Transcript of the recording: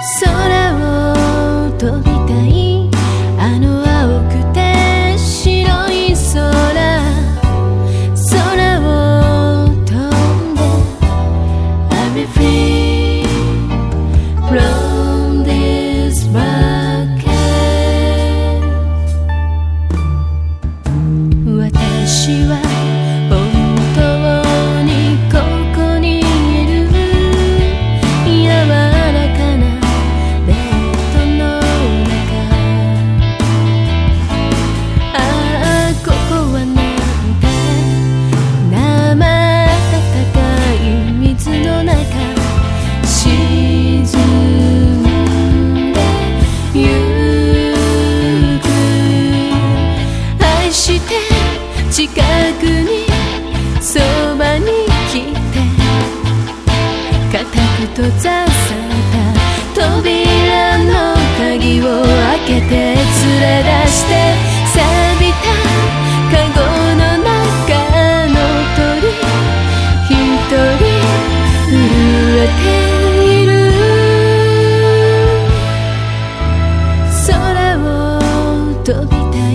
So 近くにそばに来てかたく閉ざされた扉の鍵を開けて連れ出して錆びたカゴの中の鳥一人震えている。空を飛びたい